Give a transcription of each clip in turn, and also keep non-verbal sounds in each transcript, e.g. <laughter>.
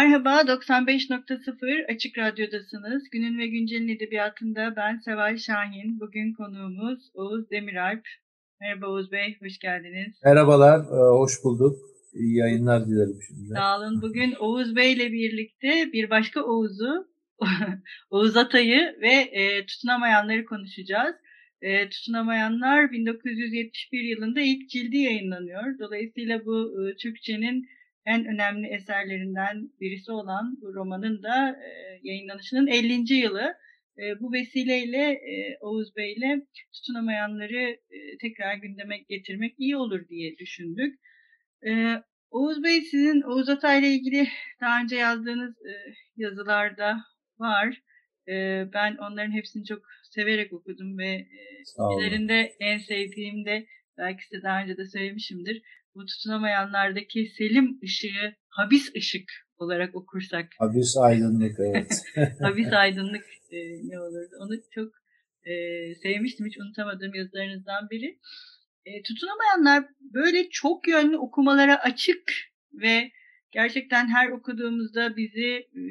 Merhaba, 95.0 Açık Radyo'dasınız. Günün ve Güncel'in edebiyatında ben Seval Şahin. Bugün konuğumuz Oğuz Demiralp. Merhaba Oğuz Bey, hoş geldiniz. Merhabalar, e, hoş bulduk. İyi yayınlar dilerim şimdi. Sağ olun. Bugün Oğuz Bey ile birlikte bir başka Oğuz'u, <laughs> Oğuz Atay'ı ve e, tutunamayanları konuşacağız. E, tutunamayanlar 1971 yılında ilk cildi yayınlanıyor. Dolayısıyla bu e, Türkçenin en önemli eserlerinden birisi olan bu romanın da e, yayınlanışının 50. yılı. E, bu vesileyle e, Oğuz Bey ile tutunamayanları e, tekrar gündeme getirmek iyi olur diye düşündük. E, Oğuz Bey sizin Oğuz Atay ile ilgili daha önce yazdığınız e, yazılarda var. E, ben onların hepsini çok severek okudum ve e, en sevdiğim de belki size daha önce de söylemişimdir bu tutunamayanlardaki selim ışığı habis ışık olarak okursak. Habis aydınlık evet. <laughs> habis <laughs> aydınlık e, ne olurdu? Onu çok e, sevmiştim. Hiç unutamadığım yazılarınızdan biri. E, tutunamayanlar böyle çok yönlü okumalara açık ve gerçekten her okuduğumuzda bizi e,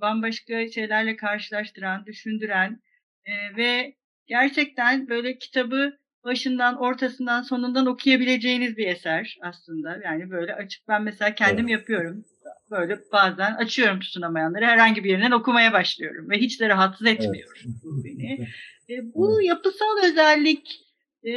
bambaşka şeylerle karşılaştıran, düşündüren e, ve gerçekten böyle kitabı başından, ortasından, sonundan okuyabileceğiniz bir eser aslında. Yani böyle açık ben mesela kendim evet. yapıyorum. Böyle bazen açıyorum tutunamayanları herhangi bir yerinden okumaya başlıyorum ve hiç de rahatsız etmiyor evet. bu beni. E, bu evet. yapısal özellik e,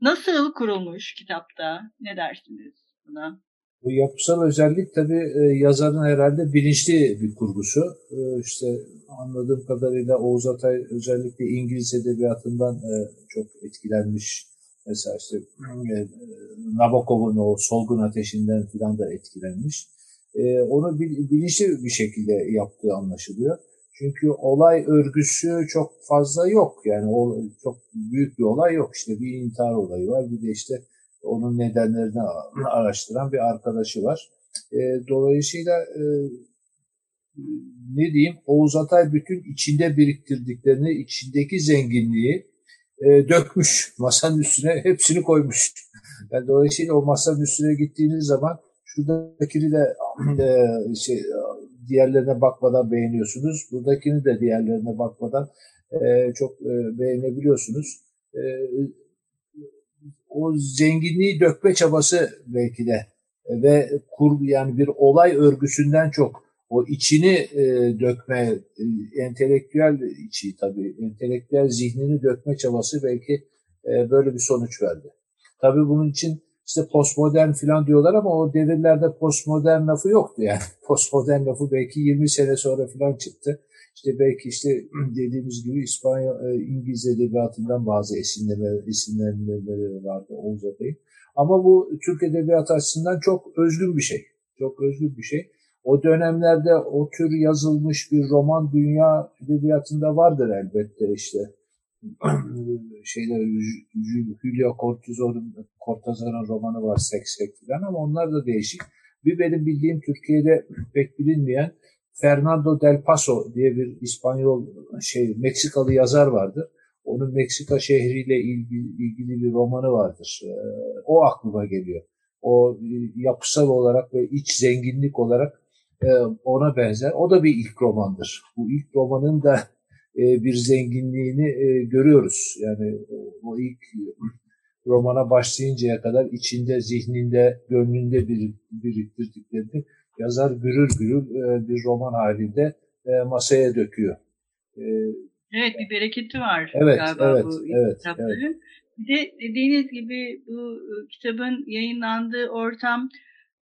nasıl kurulmuş kitapta? Ne dersiniz buna? Bu yapısal özellik tabii e, yazarın herhalde bilinçli bir kurgusu. E, işte anladığım kadarıyla Oğuz Atay özellikle İngiliz edebiyatından e, çok etkilenmiş. Mesela işte Nabokov'un o solgun ateşinden filan da etkilenmiş. Onu bilinçli bir şekilde yaptığı anlaşılıyor. Çünkü olay örgüsü çok fazla yok. Yani çok büyük bir olay yok. İşte bir intihar olayı var. Bir de işte onun nedenlerini araştıran bir arkadaşı var. E, dolayısıyla e, ne diyeyim Oğuz Atay bütün içinde biriktirdiklerini, içindeki zenginliği e, dökmüş. Masanın üstüne <laughs> hepsini koymuş. Yani dolayısıyla o masanın üstüne gittiğiniz zaman şuradakini de e, şey, diğerlerine bakmadan beğeniyorsunuz. Buradakini de diğerlerine bakmadan e, çok e, beğenebiliyorsunuz. E, o zenginliği dökme çabası belki de ve kur yani bir olay örgüsünden çok o içini e, dökme, e, entelektüel içi tabii, entelektüel zihnini dökme çabası belki e, böyle bir sonuç verdi. Tabii bunun için işte postmodern falan diyorlar ama o devirlerde postmodern lafı yoktu yani. <laughs> Postmodern lafı belki 20 sene sonra falan çıktı. İşte belki işte <clears throat> dediğimiz gibi İspanya, e, İngiliz edebiyatından bazı esinleme, esinlenmeleri vardı Oğuz Atay'ın. Ama bu Türk edebiyatı açısından çok özgün bir şey. Çok özgün bir şey. O dönemlerde o tür yazılmış bir roman dünya edebiyatında vardır elbette işte. <clears throat> şeyler Julio Cortázar'ın Cortázar'ın romanı var Seksek falan ama onlar da değişik. Bir benim bildiğim Türkiye'de pek bilinmeyen Fernando del Paso diye bir İspanyol şey Meksikalı yazar vardı. Onun Meksika şehriyle ilgili, ilgili bir romanı vardır. Ee, o aklıma geliyor. O e, yapısal olarak ve iç zenginlik olarak e, ona benzer. O da bir ilk romandır. Bu ilk romanın da e, bir zenginliğini görüyoruz. Yani o ilk romana başlayıncaya kadar içinde, zihninde, gönlünde bir, biriktirdiklerini yazar gürül gürül e, bir roman halinde e, masaya döküyor. E, evet bir bereketi var evet, galiba evet, bu evet, kitapların. Evet. Bir de dediğiniz gibi bu kitabın yayınlandığı ortam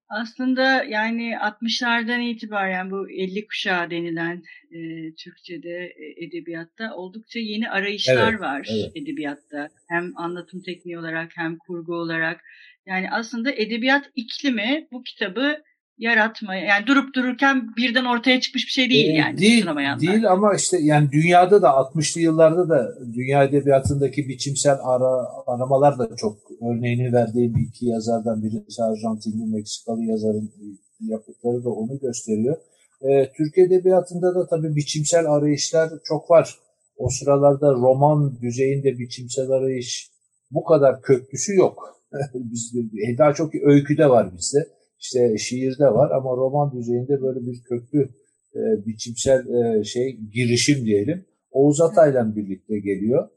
Aslında yani 60'lardan itibaren bu 50 kuşağı denilen e, Türkçe'de e, edebiyatta oldukça yeni arayışlar Evet, var evet. edebiyatta. Hem anlatım tekniği olarak hem kurgu olarak. Yani aslında edebiyat iklimi bu kitabı yaratmaya yani durup dururken birden ortaya çıkmış bir şey değil Ee, yani değil, tutunamayanlar. değil ama işte yani dünyada da 60'lı yıllarda da dünya edebiyatındaki biçimsel ara, aramalar da çok örneğini verdiğim iki yazardan birisi Arjantinli Meksikalı yazarın yapıtları da onu gösteriyor. Ee, Türk edebiyatında da tabii biçimsel arayışlar çok var. O sıralarda roman düzeyinde biçimsel arayış bu kadar köklüsü yok. <laughs> Bizde, daha çok öyküde var bizde. İşte şiirde var ama roman düzeyinde böyle bir köklü e, biçimsel e, şey girişim diyelim. Oğuz Atay'la birlikte geliyor.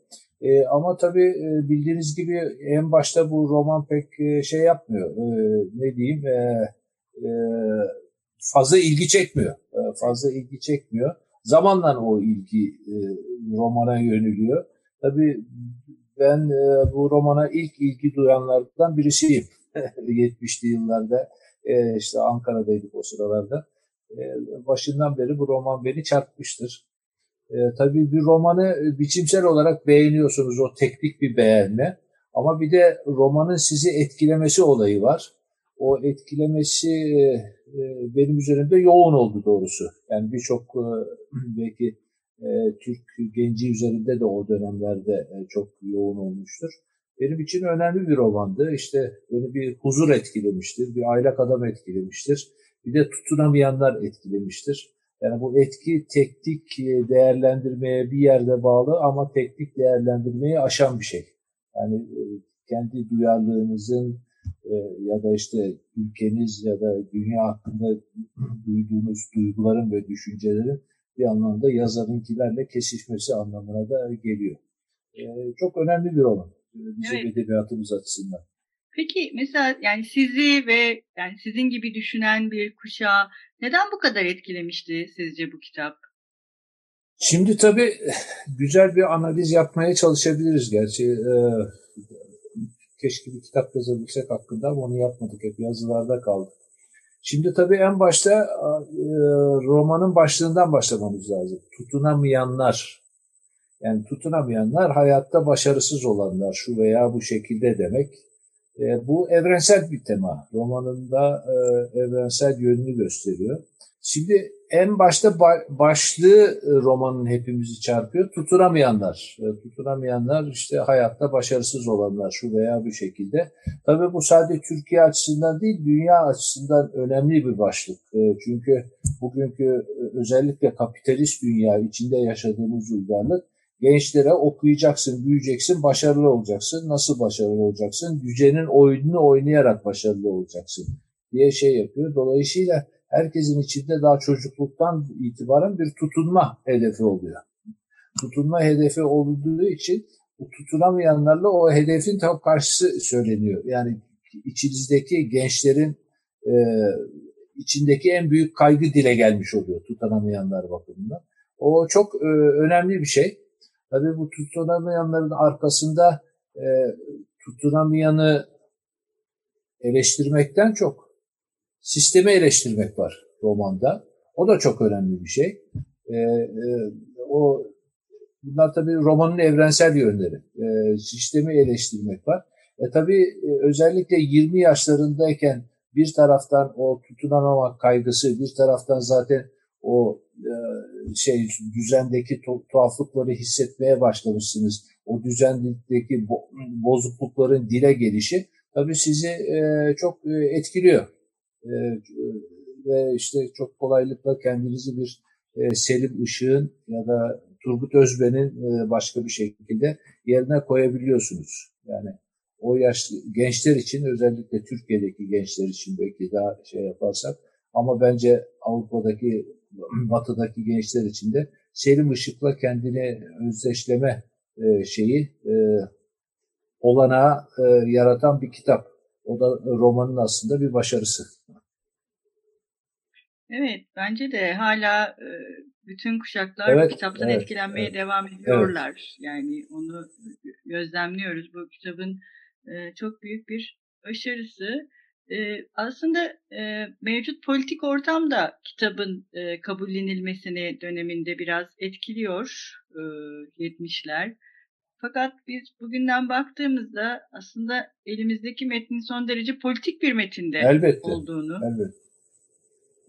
E, ama tabii e, bildiğiniz gibi en başta bu roman pek e, şey yapmıyor. E, ne diyeyim? E, e, fazla ilgi çekmiyor. E, fazla ilgi çekmiyor. Zamanla o ilgi e, romana yöneliyor. Tabii ben e, bu romana ilk ilgi duyanlardan birisiyim. <laughs> 70'li yıllarda e, işte Ankara'daydık o sıralarda. E, başından beri bu roman beni çarpmıştır. E, tabii bir romanı biçimsel olarak beğeniyorsunuz o teknik bir beğenme. Ama bir de romanın sizi etkilemesi olayı var. O etkilemesi e, benim üzerimde yoğun oldu doğrusu. Yani birçok e, <clears throat> belki e, Türk genci üzerinde de o dönemlerde e, çok yoğun olmuştur benim için önemli bir romandı. İşte beni bir huzur etkilemiştir, bir aylak adam etkilemiştir. Bir de tutunamayanlar etkilemiştir. Yani bu etki teknik değerlendirmeye bir yerde bağlı ama teknik değerlendirmeyi aşan bir şey. Yani kendi duyarlılığınızın ya da işte ülkeniz ya da dünya hakkında duyduğunuz duyguların ve düşüncelerin bir anlamda yazarınkilerle kesişmesi anlamına da geliyor. Çok önemli bir roman bizim evet. edebiyatımız açısından. Peki mesela yani sizi ve yani sizin gibi düşünen bir kuşağı neden bu kadar etkilemişti sizce bu kitap? Şimdi tabii güzel bir analiz yapmaya çalışabiliriz gerçi. Ee, keşke bir kitap yazabilsek hakkında ama onu yapmadık. Hep yazılarda kaldı. Şimdi tabii en başta e, romanın başlığından başlamamız lazım. Tutunamayanlar yani tutunamayanlar hayatta başarısız olanlar şu veya bu şekilde demek. E, bu evrensel bir tema. Romanında e, evrensel yönünü gösteriyor. Şimdi en başta ba- başlığı e, romanın hepimizi çarpıyor. Tutunamayanlar. E, tutunamayanlar işte hayatta başarısız olanlar şu veya bu şekilde. Tabii bu sadece Türkiye açısından değil dünya açısından önemli bir başlık. E, çünkü bugünkü özellikle kapitalist dünya içinde yaşadığımız uygarlık gençlere okuyacaksın, büyüyeceksin, başarılı olacaksın. Nasıl başarılı olacaksın? Yücenin oyununu oynayarak başarılı olacaksın diye şey yapıyor. Dolayısıyla herkesin içinde daha çocukluktan itibaren bir tutunma hedefi oluyor. Tutunma hedefi olduğu için tutunamayanlarla o hedefin tam karşısı söyleniyor. Yani içinizdeki gençlerin e, içindeki en büyük kaygı dile gelmiş oluyor tutunamayanlar bakımından. O çok e, önemli bir şey. Tabii bu tutunamayanların arkasında e, tutunamayanı eleştirmekten çok sistemi eleştirmek var romanda. O da çok önemli bir şey. E, e, o Bunlar tabii romanın evrensel yönleri. E, sistemi eleştirmek var. E tabii e, özellikle 20 yaşlarındayken bir taraftan o tutunamamak kaygısı, bir taraftan zaten o e, şey düzendeki tuhaflıkları hissetmeye başlamışsınız. O düzendeki bozuklukların dile gelişi tabii sizi e, çok e, etkiliyor. Ve işte çok kolaylıkla kendinizi bir Selim Işık'ın ya da Turgut Özben'in başka bir şekilde yerine koyabiliyorsunuz. Yani o yaşlı gençler için özellikle Türkiye'deki gençler için belki daha şey yaparsak ama bence Avrupa'daki batıdaki gençler için de Selim Işık'la kendini özdeşleme e, şeyi e, olanağı e, yaratan bir kitap. O da romanın aslında bir başarısı. Evet, bence de hala e, bütün kuşaklar evet, bu kitaptan evet, etkilenmeye evet, devam ediyorlar. Evet. Yani onu gözlemliyoruz. Bu kitabın e, çok büyük bir başarısı. E, aslında e, mevcut politik ortam da kitabın e, kabullenilmesini döneminde biraz etkiliyor e, 70'ler. Fakat biz bugünden baktığımızda aslında elimizdeki metnin son derece politik bir metinde elbette, olduğunu. Elbette.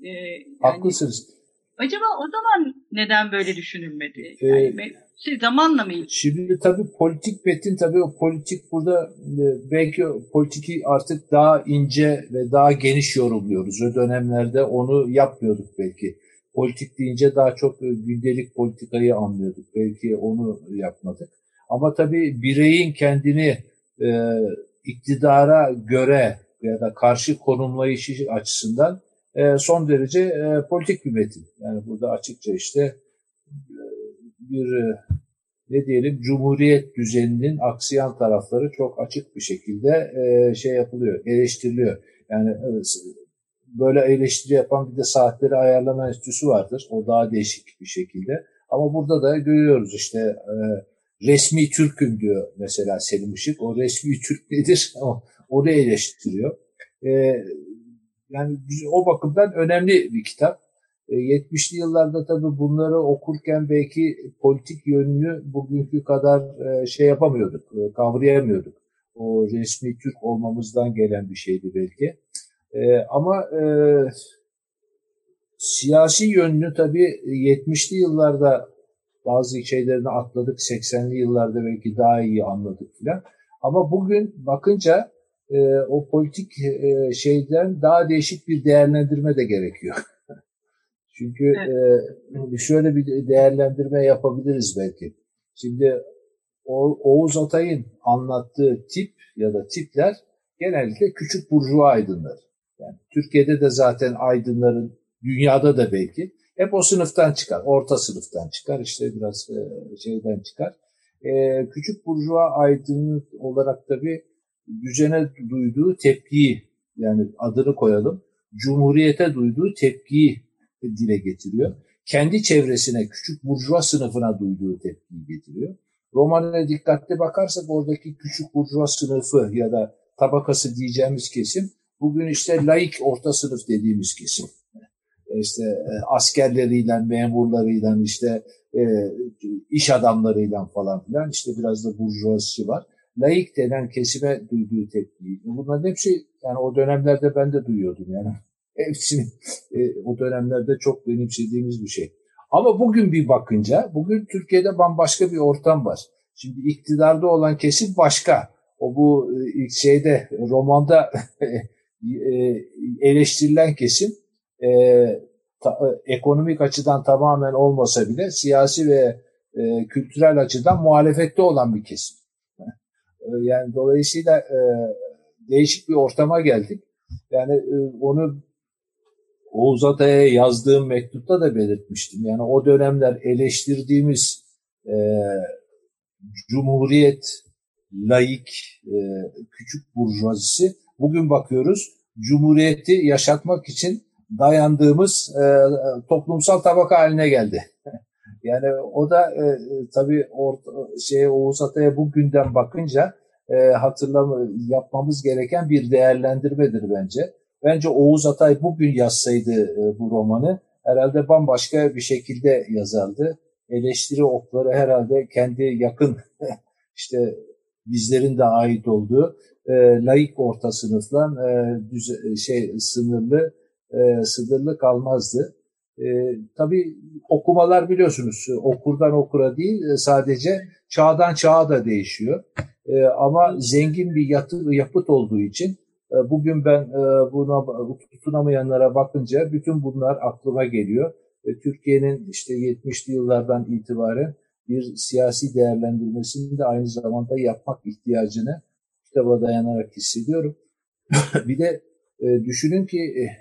E, yani, Haklısınız. Acaba o zaman neden böyle düşünülmedi? Ee, Yani şey, zamanla mı? Şimdi tabii politik metin tabii o politik burada e, belki politiki artık daha ince ve daha geniş yorumluyoruz. O dönemlerde onu yapmıyorduk belki. Politik deyince daha çok gündelik politikayı anlıyorduk. Belki onu yapmadık. Ama tabii bireyin kendini e, iktidara göre ya da karşı konumlayışı açısından e, son derece e, politik bir metin. Yani burada açıkça işte e, bir ne diyelim cumhuriyet düzeninin aksiyan tarafları çok açık bir şekilde şey yapılıyor, eleştiriliyor. Yani böyle eleştiri yapan bir de saatleri ayarlama enstitüsü vardır. O daha değişik bir şekilde. Ama burada da görüyoruz işte resmi Türk'üm diyor mesela Selim Işık. O resmi Türk nedir? <laughs> O, onu eleştiriyor. Yani o bakımdan önemli bir kitap. 70'li e, yıllarda tabii bunları okurken belki politik yönünü bugünkü kadar e, şey yapamıyorduk, e, kavrayamıyorduk. O resmi Türk olmamızdan gelen bir şeydi belki. Ama siyasi yönünü tabii 70'li yıllarda bazı şeylerini atladık, 80'li yıllarda belki daha iyi anladık filan. Ama bugün bakınca e, o politik e, şeyden daha değişik bir değerlendirme de gerekiyor. <laughs> Çünkü evet. e, şöyle bir değerlendirme yapabiliriz belki. Şimdi o, Oğuz Atay'ın anlattığı tip ya da tipler genellikle küçük burjuva aydınlar. Yani Türkiye'de de zaten aydınların, dünyada da belki hep o sınıftan çıkar. Orta sınıftan çıkar, işte biraz e, şeyden çıkar. E, küçük burjuva aydınlık olarak tabii düzene duyduğu tepkiyi yani adını koyalım Cumhuriyete duyduğu tepkiyi dile getiriyor. Kendi çevresine, küçük burjuva sınıfına duyduğu tepkiyi getiriyor. Romanına dikkatli bakarsak oradaki küçük burjuva sınıfı ya da tabakası diyeceğimiz kesim bugün işte laik orta sınıf dediğimiz kesim. İşte e, askerleriyle, memurlarıyla, işte e, iş adamlarıyla falan filan işte biraz da burjuvası var laik denen kesime duyduğu tepkiyi. Bunların hepsi yani o dönemlerde ben de duyuyordum yani. <laughs> Hepsini e, o dönemlerde çok benimsediğimiz bir şey. Ama bugün bir bakınca, bugün Türkiye'de bambaşka bir ortam var. Şimdi iktidarda olan kesim başka. O bu e, şeyde romanda <laughs> e, eleştirilen kesim e, ta, ekonomik açıdan tamamen olmasa bile siyasi ve e, kültürel açıdan muhalefette olan bir kesim. Ee, yani dolayısıyla e, değişik bir ortama geldik. Yani e, onu Oğuz Atay'a yazdığım mektupta da belirtmiştim. Yani o dönemler eleştirdiğimiz e, cumhuriyet, laik, e, küçük burjuvazisi bugün bakıyoruz cumhuriyeti yaşatmak için dayandığımız e, toplumsal tabaka haline geldi. Yani o da e, tabii orta, şey Oğuz Atay'a bugünden bakınca e, hatırlama yapmamız gereken bir değerlendirmedir bence. Bence Oğuz Atay bugün yazsaydı e, bu romanı herhalde bambaşka bir şekilde yazardı. Eleştiri okları herhalde kendi yakın <laughs> işte bizlerin de ait olduğu e, laik orta sınıfla e, düze, şey sınırlı e, sınırlı kalmazdı. E, tabii okumalar biliyorsunuz okurdan okura değil e, sadece çağdan çağa da değişiyor. E, ama zengin bir yatı, yapıt olduğu için e, bugün ben e, buna tutunamayanlara bakınca bütün bunlar aklıma geliyor. E, Türkiye'nin işte 70'li yıllardan itibaren bir siyasi değerlendirmesini de aynı zamanda yapmak ihtiyacını kitaba dayanarak hissediyorum. <coughs> bir de e, düşünün ki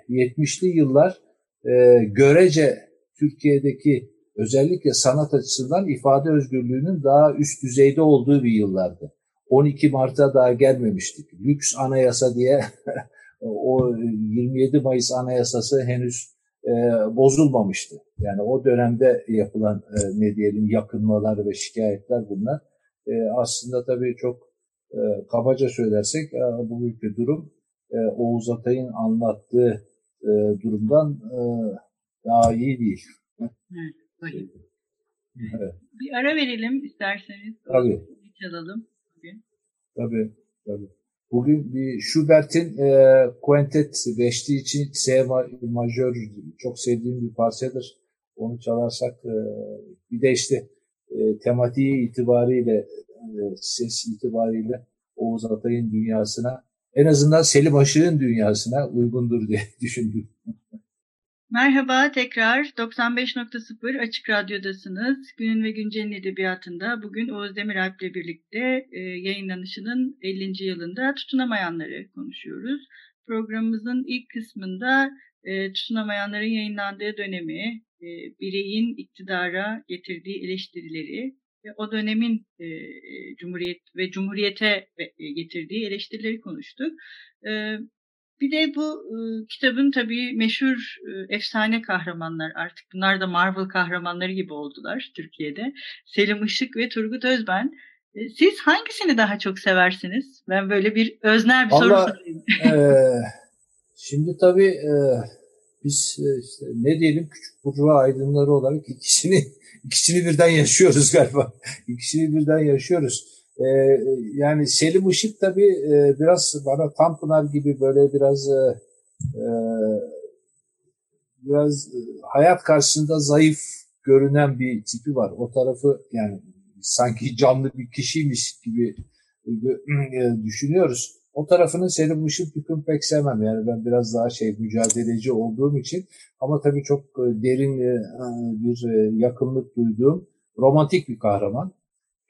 70'li e, yıllar e, görece Türkiye'deki özellikle sanat açısından ifade özgürlüğünün daha üst düzeyde olduğu bir yıllardı. 12 Mart'a daha gelmemiştik. Lüks anayasa diye <laughs> o 27 Mayıs anayasası henüz e, bozulmamıştı. Yani o dönemde yapılan e, ne diyelim yakınmalar ve şikayetler bunlar. E, aslında tabii çok e, kabaca söylersek e, bugünkü durum e, Oğuz Atay'ın anlattığı e, durumdan e, daha iyi değil. Evet, evet. Bir ara verelim isterseniz. Tabii. Çalalım bugün. Tabii, tabii. Bugün bir Schubert'in e, Quintet beşli için C majör çok sevdiğim bir parçadır. Onu çalarsak e, bir de işte e, tematiği itibariyle e, ses itibariyle Oğuz Atay'ın dünyasına en azından Selim Aşık'ın dünyasına uygundur diye <laughs> düşündüm. Merhaba tekrar 95.0 Açık Radyo'dasınız. Günün ve Güncel'in edebiyatında bugün Oğuz Demiralp ile birlikte e, yayınlanışının 50. yılında tutunamayanları konuşuyoruz. Programımızın ilk kısmında e, tutunamayanların yayınlandığı dönemi, e, bireyin iktidara getirdiği eleştirileri o dönemin e, Cumhuriyet ve Cumhuriyete e, getirdiği eleştirileri konuştuk. E, bir de bu e, kitabın tabii meşhur e, efsane kahramanlar artık bunlar da Marvel kahramanları gibi oldular Türkiye'de. Selim Işık ve Turgut Özben. E, siz hangisini daha çok seversiniz? Ben böyle bir öznel bir Vallahi, soru sorayım. <laughs> e, şimdi tabii e, biz e, işte ne diyelim küçük burjuva aydınları olarak ikisini <laughs> ikisini birden yaşıyoruz galiba. <laughs> İkisini birden yaşıyoruz. Ee, yani Selim Işık tabii e, biraz bana Tanpınar gibi böyle biraz e, e, biraz e, hayat karşısında zayıf görünen bir tipi var. O tarafı yani sanki canlı bir kişiymiş gibi <clears throat> düşünüyoruz. O tarafını Selim Işık yüküm pek sevmem. Yani ben biraz daha şey mücadeleci olduğum için ama tabii çok e, derin e, bir yakınlık duyduğum romantik bir kahraman.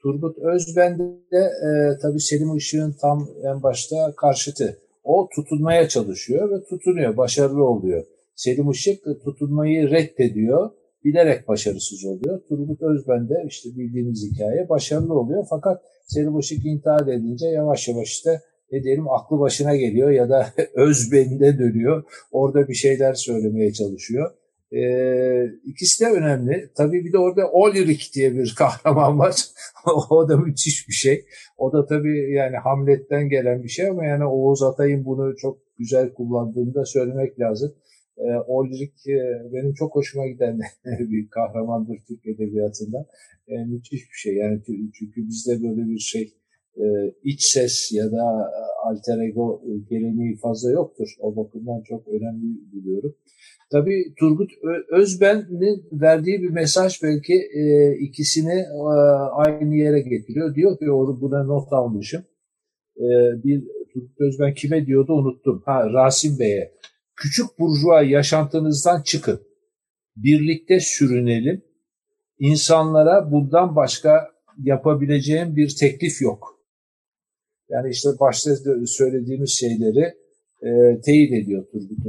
Turgut Özben de e, tabii Selim Işık'ın tam en başta karşıtı. O tutunmaya çalışıyor ve tutunuyor, başarılı oluyor. Selim Işık tutunmayı reddediyor, bilerek başarısız oluyor. Turgut Özben de işte bildiğimiz hikaye başarılı oluyor. Fakat Selim Işık intihar edince yavaş yavaş işte ne diyelim aklı başına geliyor ya da <laughs> özbeninde dönüyor. Orada bir şeyler söylemeye çalışıyor. Ee, ikisi de önemli. Tabii bir de orada Olirik diye bir <laughs> kahraman var. o da müthiş bir şey. O da tabii yani Hamlet'ten gelen bir şey ama yani Oğuz Atay'ın bunu çok güzel kullandığını da söylemek lazım. Ee, Olirik e, benim çok hoşuma giden <laughs> bir kahramandır Türk Edebiyatı'nda. E, müthiş bir şey. Yani çünkü bizde böyle bir şey e, iç ses ya da alter ego geleneği fazla yoktur. O bakımdan çok önemli buluyorum. Tabii Turgut Özben'in verdiği bir mesaj belki e, ikisini e, aynı yere getiriyor. Diyor ki onu buna not almışım. E, bir Turgut Özben kime diyordu unuttum. Ha Rasim Bey'e. Küçük burjuva yaşantınızdan çıkın. Birlikte sürünelim. İnsanlara bundan başka yapabileceğim bir teklif yok. Yani işte başta söylediğimiz şeyleri e, teyit ediyor Turgut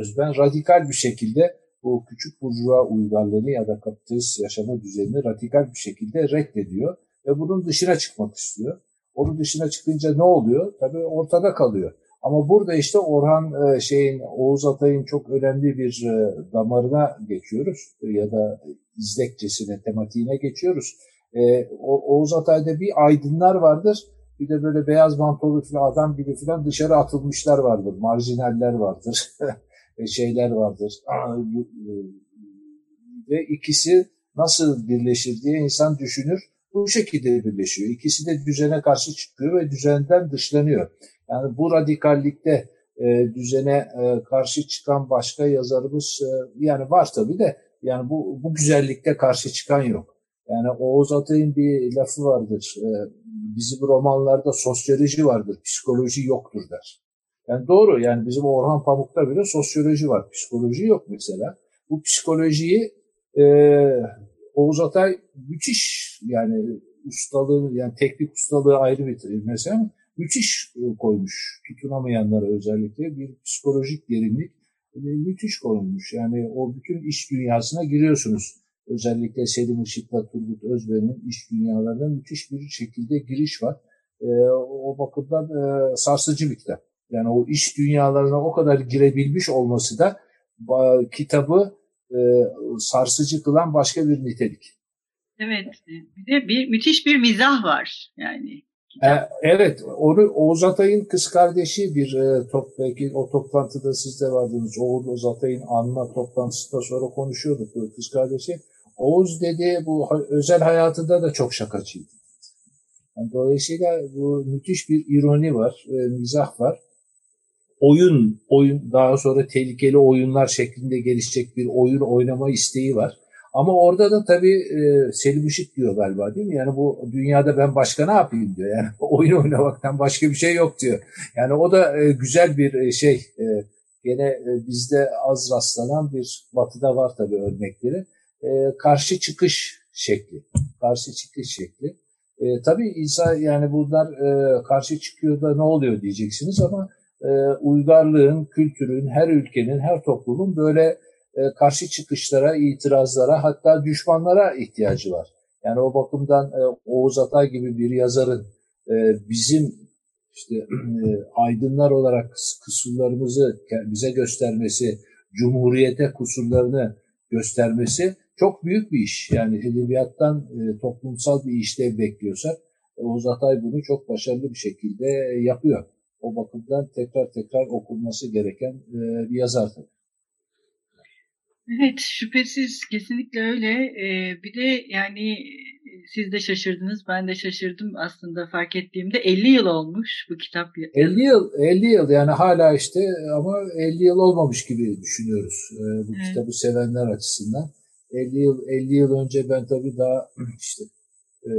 Özben. Radikal bir şekilde bu küçük burjuva uygarlığını ya da kapitalist yaşama düzenini radikal bir şekilde reddediyor ve bunun dışına çıkmak istiyor. Onun dışına çıkınca ne oluyor? Tabii ortada kalıyor. Ama burada işte Orhan e, şeyin Oğuz Atay'ın çok önemli bir e, damarına geçiyoruz ya da izlekçesine, tematiğine geçiyoruz. E, Oğuz Atay'da bir aydınlar vardır bir de böyle beyaz mantolu falan adam gibi falan dışarı atılmışlar vardır. Marjinaller vardır. <laughs> şeyler vardır. Ve ikisi nasıl birleşir diye insan düşünür. Bu şekilde birleşiyor. İkisi de düzene karşı çıkıyor ve düzenden dışlanıyor. Yani bu radikallikte e, düzene e, karşı çıkan başka yazarımız e, yani var tabii de yani bu, bu güzellikte karşı çıkan yok. Yani Oğuz Atay'ın bir lafı vardır. E, bizim romanlarda sosyoloji vardır, psikoloji yoktur der. Yani doğru yani bizim Orhan Pamuk'ta bile sosyoloji var, psikoloji yok mesela. Bu psikolojiyi e, Oğuz Atay müthiş yani ustalığı yani teknik ustalığı ayrı bir mesela müthiş koymuş. Tutunamayanlara özellikle bir psikolojik derinlik müthiş koymuş. Yani o bütün iş dünyasına giriyorsunuz özellikle Selim Işık'la Turgut Özben'in iş dünyalarına müthiş bir şekilde giriş var. E, o bakımdan e, sarsıcı bir kitap. Yani o iş dünyalarına o kadar girebilmiş olması da e, kitabı e, sarsıcı kılan başka bir nitelik. Evet, bir de bir müthiş bir mizah var yani E, evet, onu Oğuz Atay'ın kız kardeşi bir e, top, belki o toplantıda siz de vardınız. Oğuz Atay'ın anma toplantısında sonra konuşuyorduk bu kız kardeşi. Oğuz dedi bu özel hayatında da çok şakacıydı. Yani dolayısıyla bu müthiş bir ironi var, e, mizah var. Oyun, oyun daha sonra tehlikeli oyunlar şeklinde gelişecek bir oyun oynama isteği var. Ama orada da tabii e, Selim Işık diyor galiba değil mi? Yani bu dünyada ben başka ne yapayım diyor. Yani <laughs> oyun oynamaktan başka bir şey yok diyor. Yani o da e, güzel bir e, şey. E, gene e, bizde az rastlanan bir batıda var tabii örnekleri. E, karşı çıkış şekli. Karşı çıkış şekli. E, tabii İsa yani bunlar e, karşı çıkıyor da ne oluyor diyeceksiniz ama e, uygarlığın, kültürün, her ülkenin, her toplumun böyle e, karşı çıkışlara, itirazlara hatta düşmanlara ihtiyacı var. Yani o bakımdan e, Oğuz Atay gibi bir yazarın e, bizim işte aydınlar olarak kusurlarımızı bize göstermesi, cumhuriyete kusurlarını göstermesi çok büyük bir iş. Yani edebiyattan toplumsal bir işlev bekliyorsak Oğuz Atay bunu çok başarılı bir şekilde yapıyor. O bakımdan tekrar tekrar okunması gereken bir yazar tabii. Evet, şüphesiz kesinlikle öyle. Ee, bir de yani siz de şaşırdınız, ben de şaşırdım aslında fark ettiğimde 50 yıl olmuş bu kitap. 50 yıl, 50 yıl yani hala işte ama 50 yıl olmamış gibi düşünüyoruz e, bu evet. kitabı sevenler açısından. 50 yıl 50 yıl önce ben tabii daha işte e,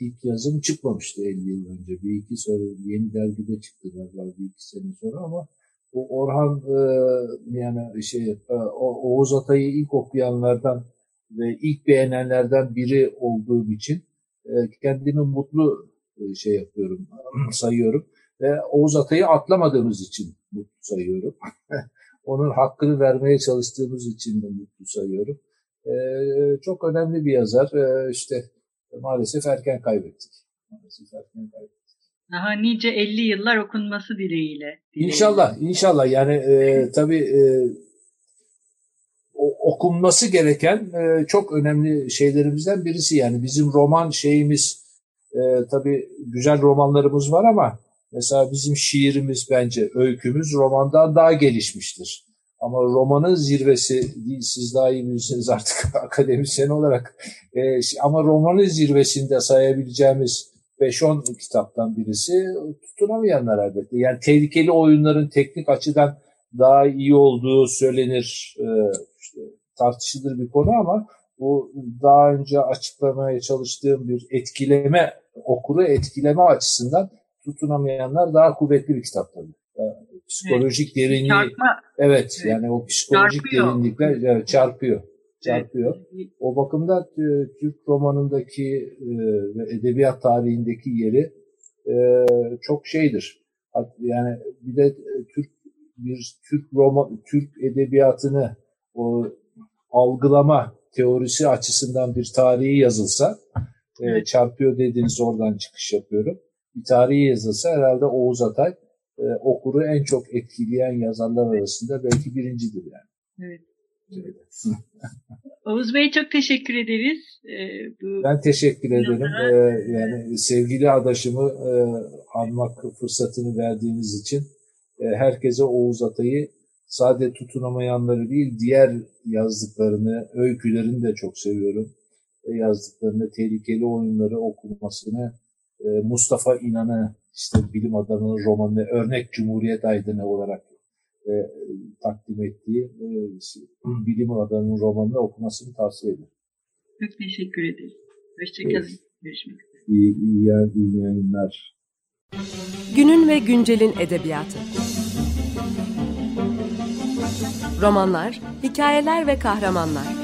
ilk yazım çıkmamıştı 50 yıl önce. Bir iki sonra yeni dergide çıktı galiba bir iki sene sonra ama o Orhan e, yani şey e, Oğuz Atay'ı ilk okuyanlardan ve ilk beğenenlerden biri olduğum için e, kendimi mutlu e, şey yapıyorum, <clears throat> sayıyorum ve Oğuz Atay'ı atlamadığımız için mutlu sayıyorum. <laughs> Onun hakkını vermeye çalıştığımız için de mutlu sayıyorum. E, çok önemli bir yazar. E, işte maalesef erken kaybettik. Maalesef erken kaybettik. Daha nice 50 yıllar okunması dileğiyle. dileğiyle. İnşallah, inşallah. Yani e, tabii e, okunması gereken e, çok önemli şeylerimizden birisi. Yani bizim roman şeyimiz, e, tabii güzel romanlarımız var ama mesela bizim şiirimiz bence, öykümüz romandan daha gelişmiştir. Ama romanın zirvesi, siz daha iyi bilirsiniz artık <laughs> akademisyen olarak, e, ama romanın zirvesinde sayabileceğimiz 5-10 kitaptan birisi tutunamayanlar elbette. Yani tehlikeli oyunların teknik açıdan daha iyi olduğu söylenir, e, işte tartışılır bir konu ama bu daha önce açıklamaya çalıştığım bir etkileme, okuru etkileme açısından tutunamayanlar daha kuvvetli bir kitap tabii. Psikolojik derinliği, Çarpma. evet yani o psikolojik çarpıyor. derinlikler çarpıyor çarpıyor. O bakımdan e, Türk romanındaki e, ve edebiyat tarihindeki yeri e, çok şeydir. Yani bir de Türk bir Türk roman Türk edebiyatını o algılama teorisi açısından bir tarihi yazılsa e, çarpıyor dediğiniz oradan çıkış yapıyorum. Bir tarihi yazılsa herhalde Oğuz Atay e, okuru en çok etkileyen yazarlar arasında belki birincidir yani. Evet. <laughs> Oğuz Bey çok teşekkür ederiz. Ee, bu ben teşekkür ederim. Ee, yani sevgili adaşımı e, anmak fırsatını verdiğiniz için e, herkese Oğuz Atay'ı sade tutunamayanları değil diğer yazdıklarını, öykülerini de çok seviyorum. E, yazdıklarını, tehlikeli oyunları okumasını, Mustafa İnan'ı işte bilim adamının romanını örnek Cumhuriyet Aydını olarak e, takdim ettiği e, bilim adamının romanını okumasını tavsiye ederim. Çok teşekkür ederim. Hoşçakalın. Evet. Görüşmek üzere. İyi, iyi, iyi yayınlar. Günün ve güncelin edebiyatı. Romanlar, hikayeler ve kahramanlar.